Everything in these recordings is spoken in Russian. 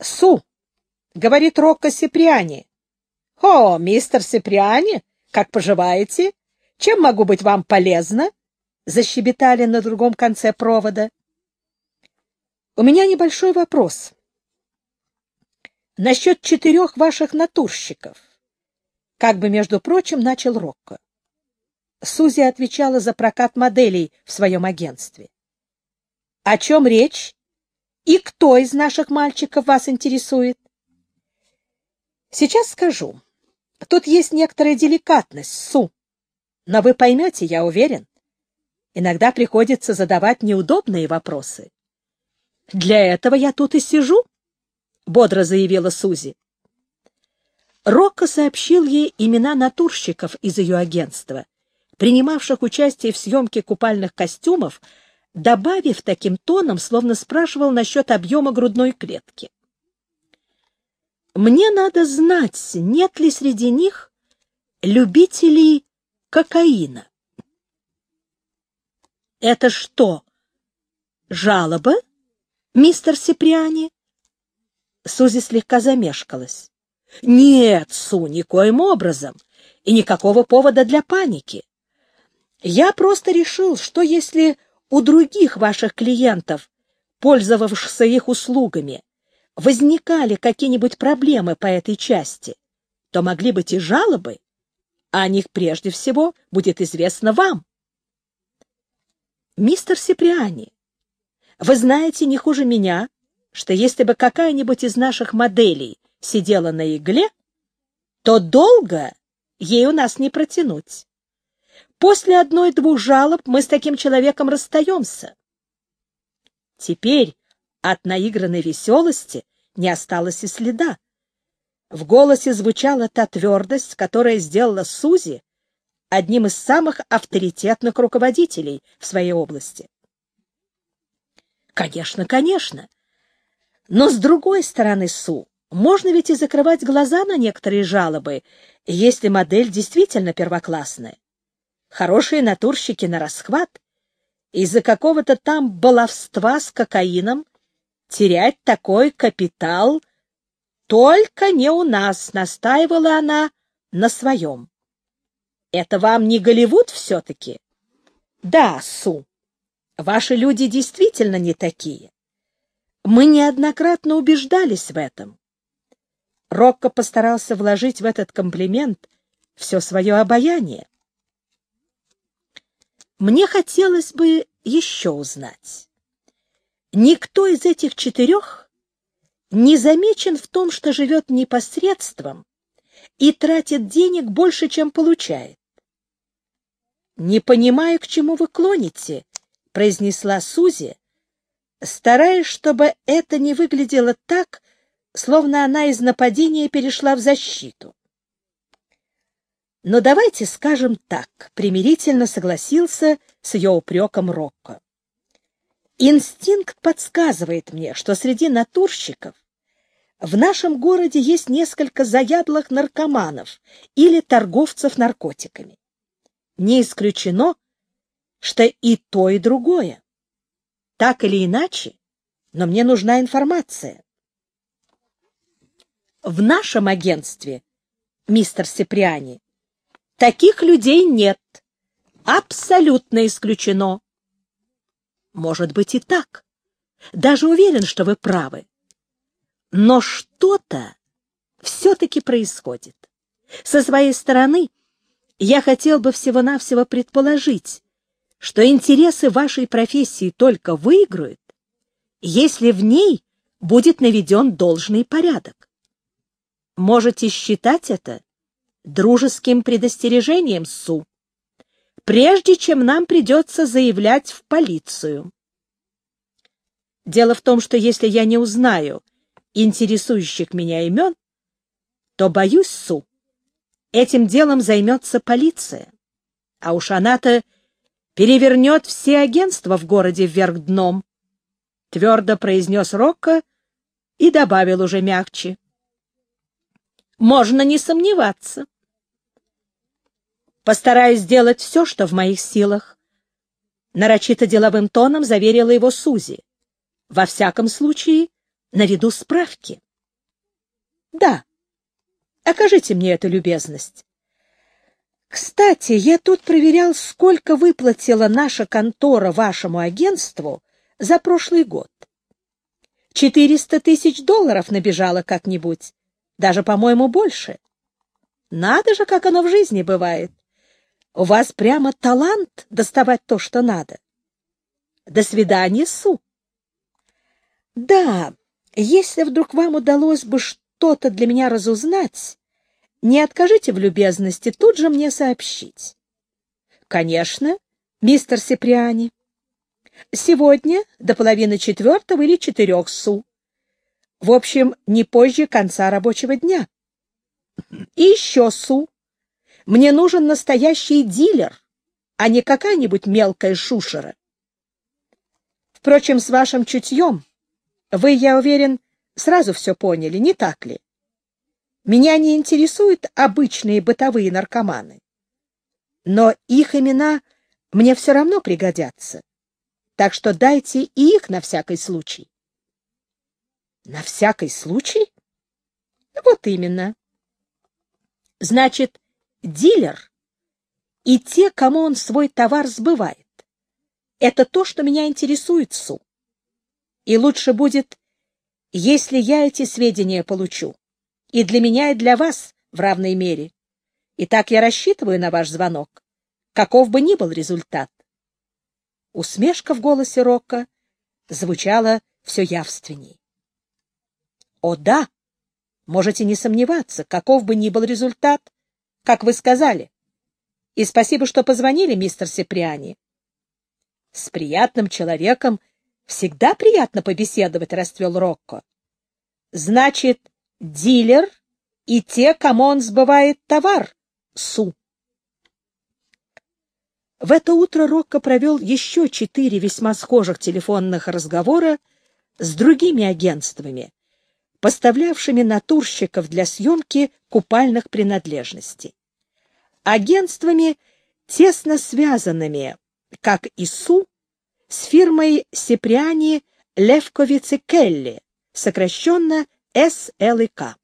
Су, — говорит Рокко Сиприани. — О, мистер Сиприани, как поживаете? Чем могу быть вам полезна? — защебетали на другом конце провода. — У меня небольшой вопрос. Насчет четырех ваших натурщиков. Как бы, между прочим, начал Рокко. Сузи отвечала за прокат моделей в своем агентстве. — О чем речь? И кто из наших мальчиков вас интересует? — Сейчас скажу. Тут есть некоторая деликатность, Су. Но вы поймете, я уверен. Иногда приходится задавать неудобные вопросы. Для этого я тут и сижу, — бодро заявила Сузи. Рокко сообщил ей имена натурщиков из ее агентства, принимавших участие в съемке купальных костюмов, добавив таким тоном, словно спрашивал насчет объема грудной клетки. Мне надо знать, нет ли среди них любителей кокаина. Это что, жалоба, мистер Сиприани? Сузи слегка замешкалась. Нет, Су, никоим образом, и никакого повода для паники. Я просто решил, что если у других ваших клиентов, пользовавшихся их услугами, возникали какие-нибудь проблемы по этой части, то могли быть и жалобы, а о них прежде всего будет известно вам. Мистер Сиприани, вы знаете не хуже меня, что если бы какая-нибудь из наших моделей сидела на игле, то долго ей у нас не протянуть. После одной-двух жалоб мы с таким человеком расстаемся. Теперь от наигранной веселости не осталось и следа. В голосе звучала та твердость, которая сделала Сузи одним из самых авторитетных руководителей в своей области. Конечно, конечно. Но с другой стороны, Су, можно ведь и закрывать глаза на некоторые жалобы, если модель действительно первоклассная. Хорошие натурщики на расхват. Из-за какого-то там баловства с кокаином терять такой капитал только не у нас, настаивала она на своем. Это вам не Голливуд все-таки? Да, Су, ваши люди действительно не такие. Мы неоднократно убеждались в этом. Рокко постарался вложить в этот комплимент все свое обаяние. Мне хотелось бы еще узнать. Никто из этих четырех не замечен в том, что живет непосредством и тратит денег больше, чем получает. «Не понимаю, к чему вы клоните», — произнесла Сузи, стараясь, чтобы это не выглядело так, словно она из нападения перешла в защиту. Но давайте скажем так, примирительно согласился с ее упреком Рокко. Инстинкт подсказывает мне, что среди натурщиков в нашем городе есть несколько заядлых наркоманов или торговцев наркотиками. Не исключено, что и то, и другое. Так или иначе, но мне нужна информация. В нашем агентстве, мистер Сиприани, таких людей нет. Абсолютно исключено. Может быть и так. Даже уверен, что вы правы. Но что-то все-таки происходит. Со своей стороны, я хотел бы всего-навсего предположить, что интересы вашей профессии только выиграют, если в ней будет наведен должный порядок. Можете считать это дружеским предостережением, Су, прежде чем нам придется заявлять в полицию. Дело в том, что если я не узнаю интересующих меня имен, то, боюсь, Су, этим делом займется полиция. А уж она-то перевернет все агентства в городе вверх дном, — твердо произнес Рокко и добавил уже мягче. Можно не сомневаться. Постараюсь сделать все, что в моих силах. Нарочито деловым тоном заверила его Сузи. Во всяком случае, наведу справки. Да. Окажите мне эту любезность. Кстати, я тут проверял, сколько выплатила наша контора вашему агентству за прошлый год. Четыреста тысяч долларов набежало как-нибудь, даже, по-моему, больше. Надо же, как оно в жизни бывает. У вас прямо талант доставать то, что надо. До свидания, Су. Да, если вдруг вам удалось бы что-то для меня разузнать, не откажите в любезности тут же мне сообщить. Конечно, мистер Сиприани. Сегодня до половины четвертого или четырех су. В общем, не позже конца рабочего дня. И еще су. Мне нужен настоящий дилер, а не какая-нибудь мелкая шушера. Впрочем, с вашим чутьем вы, я уверен, сразу все поняли, не так ли? Меня не интересуют обычные бытовые наркоманы. Но их имена мне все равно пригодятся. Так что дайте и их на всякий случай. На всякий случай? Вот именно. Значит, дилер и те, кому он свой товар сбывает. Это то, что меня интересует, Су. И лучше будет, если я эти сведения получу. И для меня, и для вас в равной мере. И так я рассчитываю на ваш звонок, каков бы ни был результат. Усмешка в голосе Рока звучала все явственней. О да, можете не сомневаться, каков бы ни был результат, как вы сказали. И спасибо, что позвонили, мистер Сеприани. С приятным человеком всегда приятно побеседовать, расцвел Рокко. Значит, дилер и те, кому он сбывает товар, Су. В это утро Рокко провел еще четыре весьма схожих телефонных разговора с другими агентствами, поставлявшими натурщиков для съемки купальных принадлежностей. Агентствами, тесно связанными, как и Су, с фирмой Сеприани Левковиц и Келли, сокращенно СЛК.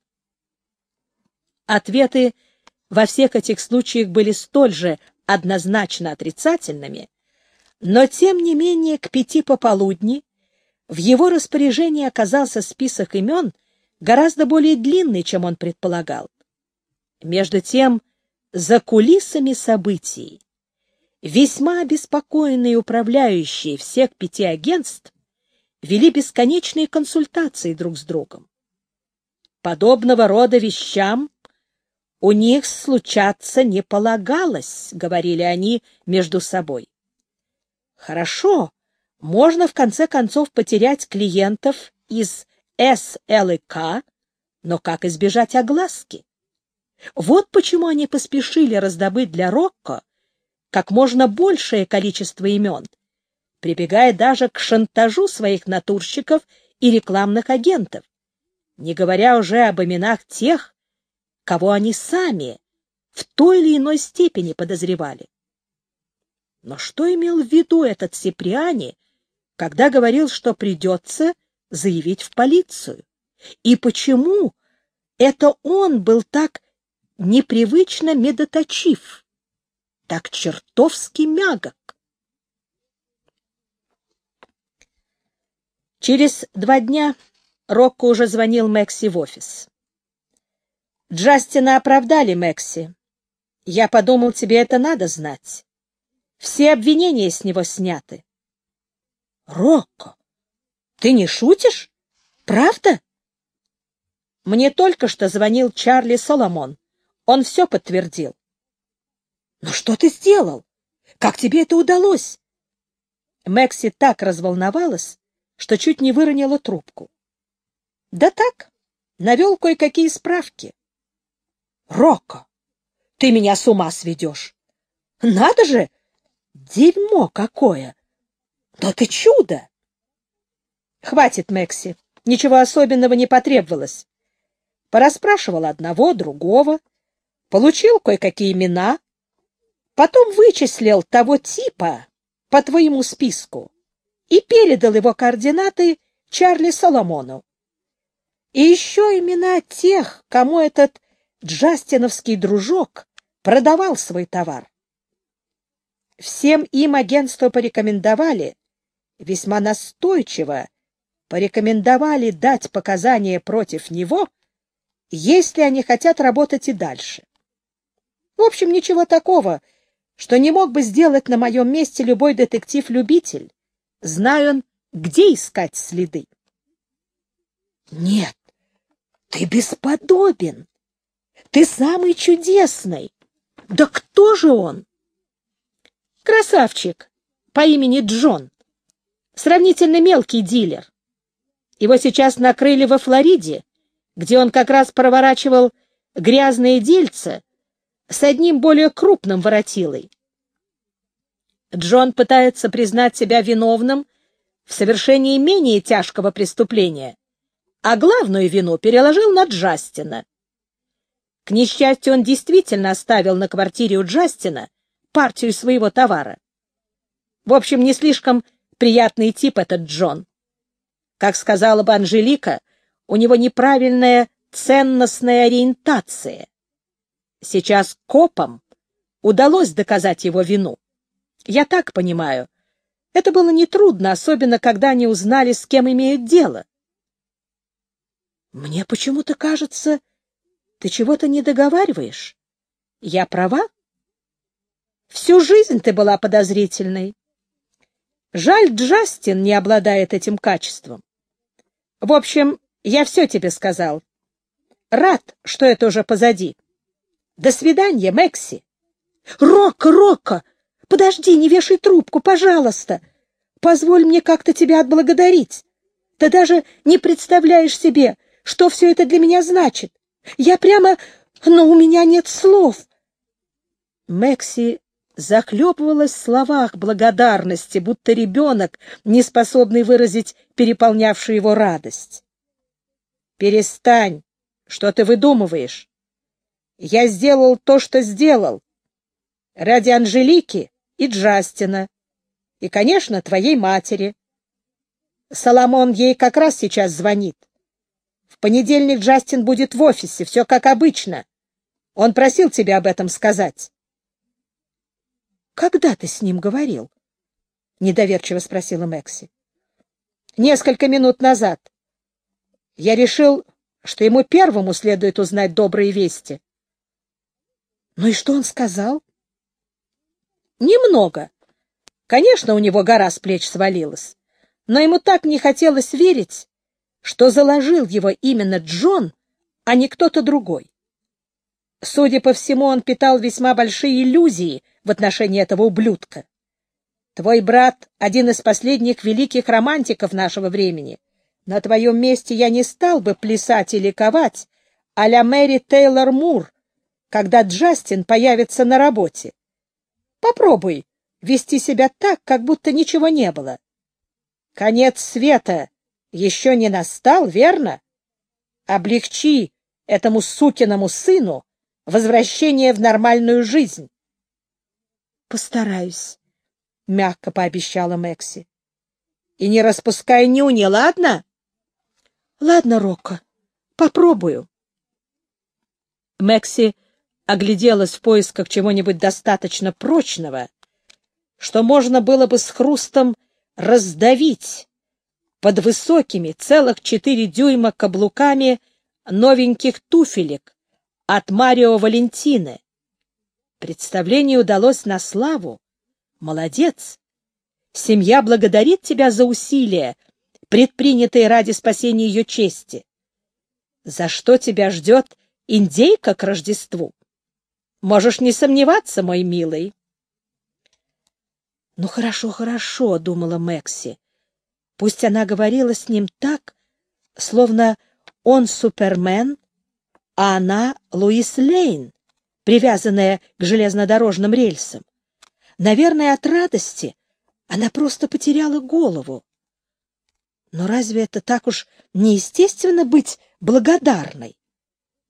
Ответы во всех этих случаях были столь же однозначно отрицательными, но тем не менее к пяти пополудни в его распоряжении оказался список имен гораздо более длинный, чем он предполагал. Между тем, за кулисами событий весьма обеспокоенные управляющие всех пяти агентств вели бесконечные консультации друг с другом. Подобного рода вещам у них случаться не полагалось, — говорили они между собой. Хорошо, можно в конце концов потерять клиентов из СЛК, но как избежать огласки? Вот почему они поспешили раздобыть для Рокко как можно большее количество имен, прибегая даже к шантажу своих натурщиков и рекламных агентов, не говоря уже об именах тех, кого они сами в той или иной степени подозревали. Но что имел в виду этот Сиприани, когда говорил, что придется заявить в полицию? И почему это он был так непривычно медоточив? так чертовски мягок. Через два дня Рокко уже звонил Мэкси в офис. «Джастина оправдали, Мэкси. Я подумал, тебе это надо знать. Все обвинения с него сняты». «Рокко, ты не шутишь? Правда?» Мне только что звонил Чарли Соломон. Он все подтвердил. «Но что ты сделал? Как тебе это удалось?» Мэкси так разволновалась, что чуть не выронила трубку. «Да так, навел кое-какие справки». «Рокко, ты меня с ума сведешь! Надо же! Дерьмо какое! Да ты чудо!» «Хватит, Мэкси, ничего особенного не потребовалось. Порасспрашивал одного, другого, получил кое-какие имена, Потом вычислил того типа по твоему списку и передал его координаты Чарли Соломону. И еще имена тех, кому этот джастиновский дружок продавал свой товар. Всем им агентство порекомендовали, весьма настойчиво порекомендовали дать показания против него, если они хотят работать и дальше. В общем, ничего такого, что не мог бы сделать на моем месте любой детектив-любитель, зная он, где искать следы. Нет, ты бесподобен. Ты самый чудесный. Да кто же он? Красавчик по имени Джон. Сравнительно мелкий дилер. Его сейчас накрыли во Флориде, где он как раз проворачивал грязные дельца с одним более крупным воротилой. Джон пытается признать себя виновным в совершении менее тяжкого преступления, а главную вину переложил на Джастина. К несчастью, он действительно оставил на квартире у Джастина партию своего товара. В общем, не слишком приятный тип этот Джон. Как сказала бы Анжелика, у него неправильная ценностная ориентация. Сейчас копам удалось доказать его вину. Я так понимаю. Это было нетрудно, особенно когда они узнали, с кем имеют дело. Мне почему-то кажется, ты чего-то не договариваешь. Я права? Всю жизнь ты была подозрительной. Жаль, Джастин не обладает этим качеством. В общем, я все тебе сказал. Рад, что это уже позади. До свидания, Мэкси. Рокко, Рокко! Подожди, не вешай трубку, пожалуйста. Позволь мне как-то тебя отблагодарить. Ты даже не представляешь себе, что все это для меня значит? Я прямо... Но у меня нет слов. Мэкси захлебывалась в словах благодарности, будто ребенок, не способный выразить переполнявшую его радость. «Перестань! Что ты выдумываешь? Я сделал то, что сделал. Ради Анжелики и Джастина. И, конечно, твоей матери. Соломон ей как раз сейчас звонит. В понедельник Джастин будет в офисе, все как обычно. Он просил тебя об этом сказать. — Когда ты с ним говорил? — недоверчиво спросила Мэкси. — Несколько минут назад. Я решил, что ему первому следует узнать добрые вести. — Ну и что он сказал? — Немного. Конечно, у него гора с плеч свалилась, но ему так не хотелось верить, что заложил его именно Джон, а не кто-то другой. Судя по всему, он питал весьма большие иллюзии в отношении этого ублюдка. Твой брат — один из последних великих романтиков нашего времени. На твоем месте я не стал бы плясать и ликовать а-ля Мэри Тейлор Мур, когда Джастин появится на работе. Попробуй вести себя так, как будто ничего не было. Конец света еще не настал, верно? Облегчи этому сукиному сыну возвращение в нормальную жизнь. — Постараюсь, — мягко пообещала Мэкси. — И не распускай нюни, ладно? — Ладно, Рокко, попробую. Мэкси огляделась в поисках чего-нибудь достаточно прочного, что можно было бы с хрустом раздавить под высокими целых четыре дюйма каблуками новеньких туфелек от Марио Валентины. Представление удалось на славу. Молодец! Семья благодарит тебя за усилия, предпринятые ради спасения ее чести. За что тебя ждет индейка к Рождеству? Можешь не сомневаться, мой милый. — Ну, хорошо, хорошо, — думала Мэкси. Пусть она говорила с ним так, словно он Супермен, а она Луис Лейн, привязанная к железнодорожным рельсам. Наверное, от радости она просто потеряла голову. Но разве это так уж неестественно быть благодарной?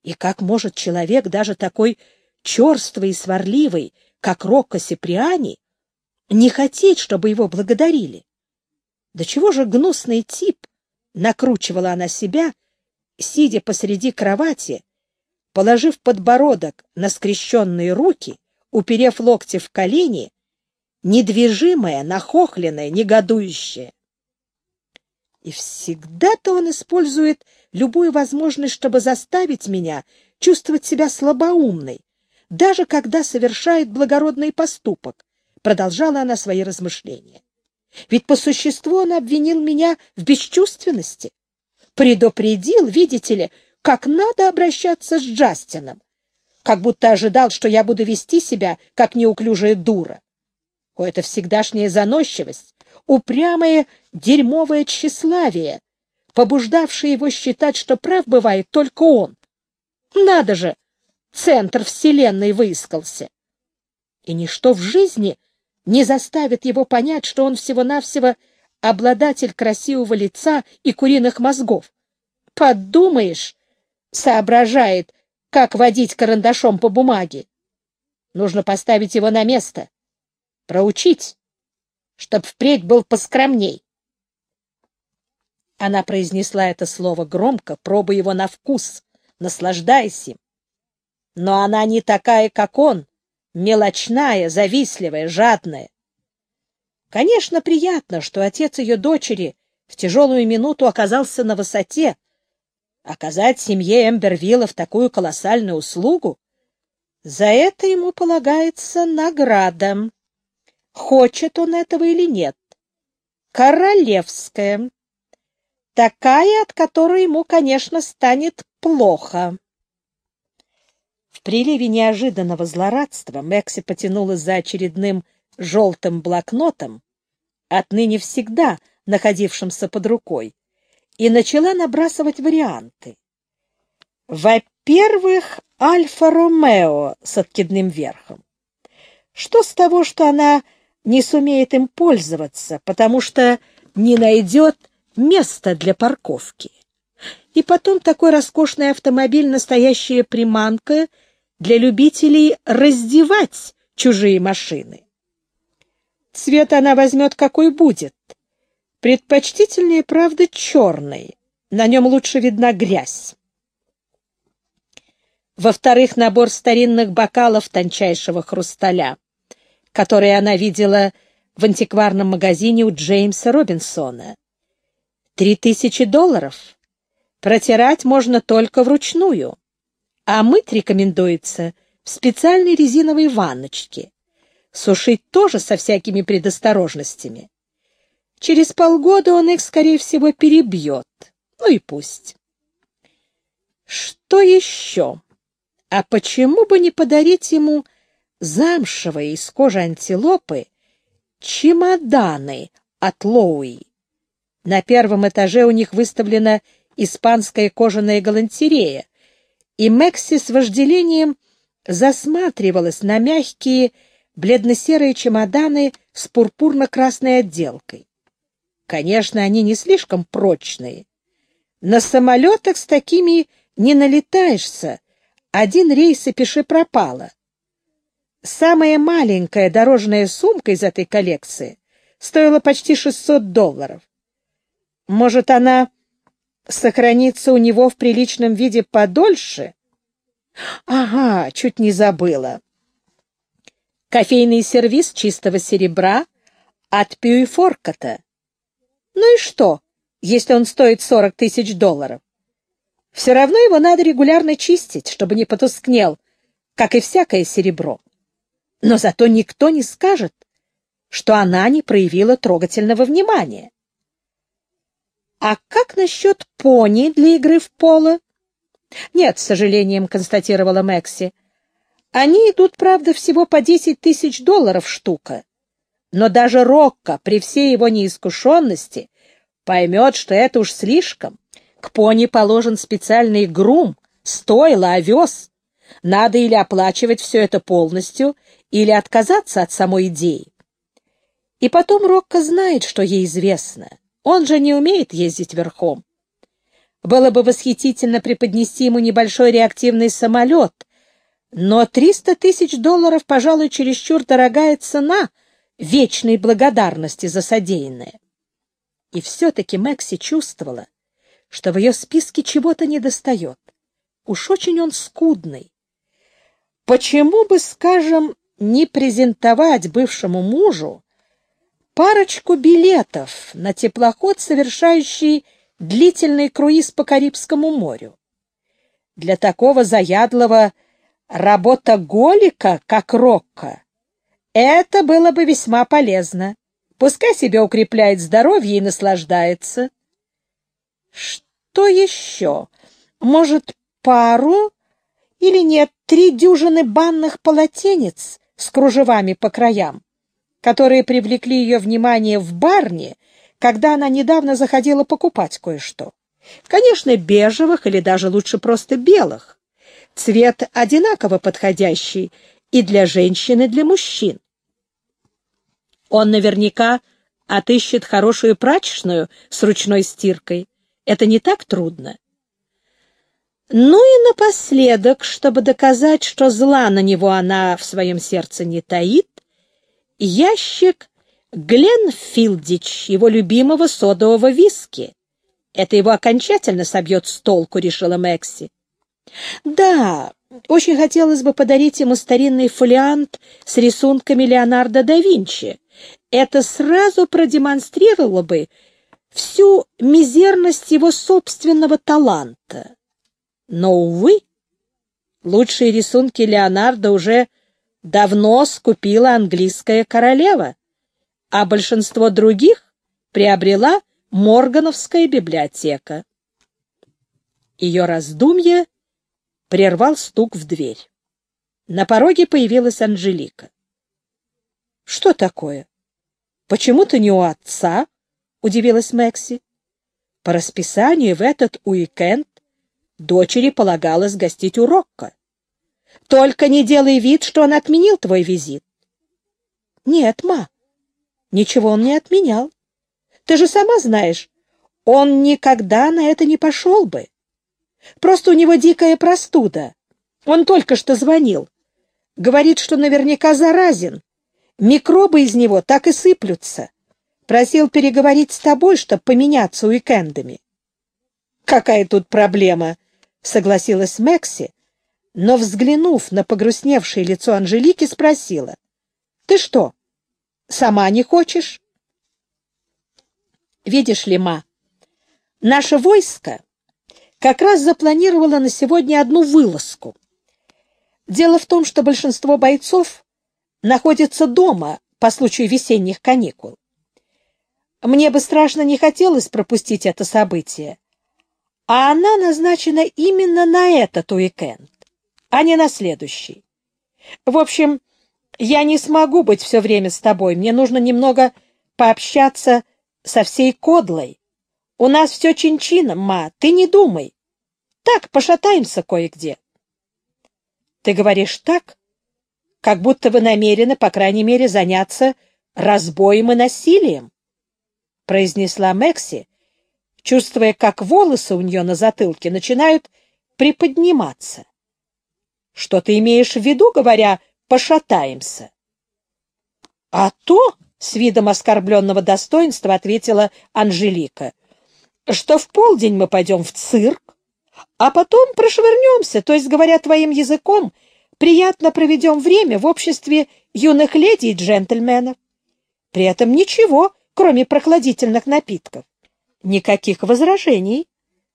И как может человек, даже такой черствый и сварливый, как Рокко Сиприани, не хотеть, чтобы его благодарили? Да чего же гнусный тип, накручивала она себя, сидя посреди кровати, положив подбородок на скрещенные руки, уперев локти в колени, недвижимая, нахохленная, негодующая. И всегда-то он использует любую возможность, чтобы заставить меня чувствовать себя слабоумной, даже когда совершает благородный поступок, продолжала она свои размышления. Ведь по существу он обвинил меня в бесчувственности, предупредил, видите ли, как надо обращаться с Джастином, как будто ожидал, что я буду вести себя, как неуклюжая дура. О, это всегдашняя заносчивость, упрямое дерьмовое тщеславие, побуждавшее его считать, что прав бывает только он. Надо же, центр вселенной выискался. И ничто в жизни не заставит его понять, что он всего-навсего обладатель красивого лица и куриных мозгов. Подумаешь, соображает, как водить карандашом по бумаге. Нужно поставить его на место, проучить, чтоб впредь был поскромней. Она произнесла это слово громко, пробуя его на вкус, наслаждаясь им. Но она не такая, как он, мелочная, завистливая, жадная. Конечно, приятно, что отец ее дочери в тяжелую минуту оказался на высоте. Оказать семье Эмбервиллов такую колоссальную услугу, за это ему полагается награда. Хочет он этого или нет. Королевская. Такая, от которой ему, конечно, станет плохо. В приливе неожиданного злорадства Мэкси потянулась за очередным желтым блокнотом, отныне всегда находившимся под рукой, и начала набрасывать варианты. Во-первых, Альфа-Ромео с откидным верхом. Что с того, что она не сумеет им пользоваться, потому что не найдет места для парковки? И потом такой роскошный автомобиль — настоящая приманка для любителей раздевать чужие машины. Цвет она возьмет какой будет. Предпочтительнее, правда, черный. На нем лучше видна грязь. Во-вторых, набор старинных бокалов тончайшего хрусталя, которые она видела в антикварном магазине у Джеймса Робинсона. Три тысячи долларов. Протирать можно только вручную, а мыть рекомендуется в специальной резиновой ванночке. Сушить тоже со всякими предосторожностями. Через полгода он их, скорее всего, перебьет. Ну и пусть. Что еще? А почему бы не подарить ему замшевые из кожи антилопы чемоданы от Лоуи? На первом этаже у них выставлена испанская кожаная галантерея, и Мэкси с вожделением засматривалась на мягкие бледно-серые чемоданы с пурпурно-красной отделкой. Конечно, они не слишком прочные. На самолетах с такими не налетаешься. Один рейс и пиши пропало. Самая маленькая дорожная сумка из этой коллекции стоила почти 600 долларов. Может, она сохраниться у него в приличном виде подольше? Ага, чуть не забыла. Кофейный сервиз чистого серебра от Пьюифоркота. Ну и что, если он стоит сорок тысяч долларов? Все равно его надо регулярно чистить, чтобы не потускнел, как и всякое серебро. Но зато никто не скажет, что она не проявила трогательного внимания. А как насчет пони для игры в поло? Нет, с сожалением констатировала Мэкси. Они идут, правда, всего по десять тысяч долларов штука. Но даже Рокко, при всей его неискушенности, поймет, что это уж слишком. К пони положен специальный грум, стойло, овес. Надо или оплачивать все это полностью, или отказаться от самой идеи. И потом Рокко знает, что ей известно — он же не умеет ездить верхом. Было бы восхитительно преподнести ему небольшой реактивный самолет, но 300 тысяч долларов, пожалуй, чересчур дорогая цена вечной благодарности за содеянное. И все-таки Мэкси чувствовала, что в ее списке чего-то недостает. Уж очень он скудный. Почему бы, скажем, не презентовать бывшему мужу парочку билетов на теплоход, совершающий длительный круиз по Карибскому морю? Для такого заядлого работоголика, как Рокко, это было бы весьма полезно. Пускай себе укрепляет здоровье и наслаждается. Что еще? Может, пару или нет, три дюжины банных полотенец с кружевами по краям, которые привлекли ее внимание в барне, когда она недавно заходила покупать кое-что. Конечно, бежевых или даже лучше просто белых. Цвет одинаково подходящий и для женщин, и для мужчин. Он наверняка отыщет хорошую прачечную с ручной стиркой. Это не так трудно. Ну и напоследок, чтобы доказать, что зла на него она в своем сердце не таит, ящик Гленфилдич, его любимого содового виски. Это его окончательно собьет с толку, решила Мэкси. Да, очень хотелось бы подарить ему старинный фолиант с рисунками Леонардо да Винчи. Это сразу продемонстрировало бы всю мизерность его собственного таланта. Но, увы, лучшие рисунки Леонардо уже давно скупила английская королева, а большинство других приобрела Моргановская библиотека. Ее раздумье прервал стук в дверь. На пороге появилась Анжелика. — Что такое? Почему ты не у отца? — удивилась Мэкси. По расписанию в этот уикенд Дочери полагалось гостить у Рокко. Только не делай вид, что он отменил твой визит. Нет, ма, ничего он не отменял. Ты же сама знаешь, он никогда на это не пошел бы. Просто у него дикая простуда. Он только что звонил. Говорит, что наверняка заразен. Микробы из него так и сыплются. Просил переговорить с тобой, чтобы поменяться уикендами. Какая тут проблема? согласилась Мэкси, но, взглянув на погрустневшее лицо Анжелики, спросила. — Ты что, сама не хочешь? — Видишь ли, ма, наше войско как раз запланировало на сегодня одну вылазку. Дело в том, что большинство бойцов находятся дома по случаю весенних каникул. Мне бы страшно не хотелось пропустить это событие, а она назначена именно на этот уикенд, а не на следующий. В общем, я не смогу быть все время с тобой, мне нужно немного пообщаться со всей Кодлой. У нас все чин-чином, ма, ты не думай. Так, пошатаемся кое-где. Ты говоришь так, как будто вы намерены, по крайней мере, заняться разбоем и насилием, — произнесла Мэкси, чувствуя, как волосы у нее на затылке начинают приподниматься. Что ты имеешь в виду, говоря «пошатаемся»? — А то, — с видом оскорбленного достоинства ответила Анжелика, — что в полдень мы пойдем в цирк, а потом прошвырнемся, то есть, говоря твоим языком, приятно проведем время в обществе юных леди и джентльменов. При этом ничего, кроме прохладительных напитков. Никаких возражений,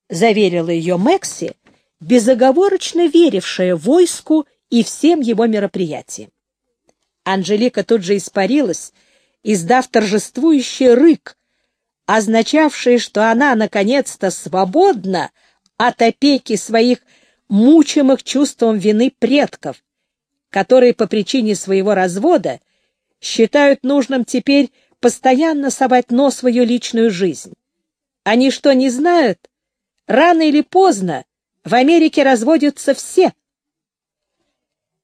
заверила ее Мэкси, безоговорочно верившая войску и всем его мероприятиям. Анжелика тут же испарилась, издав торжествующий рык, означавший, что она наконец-то свободна от опеки своих мучимых чувством вины предков, которые по причине своего развода считают нужным теперь постоянно совать нос в ее личную жизнь. Они что, не знают? Рано или поздно в Америке разводятся все,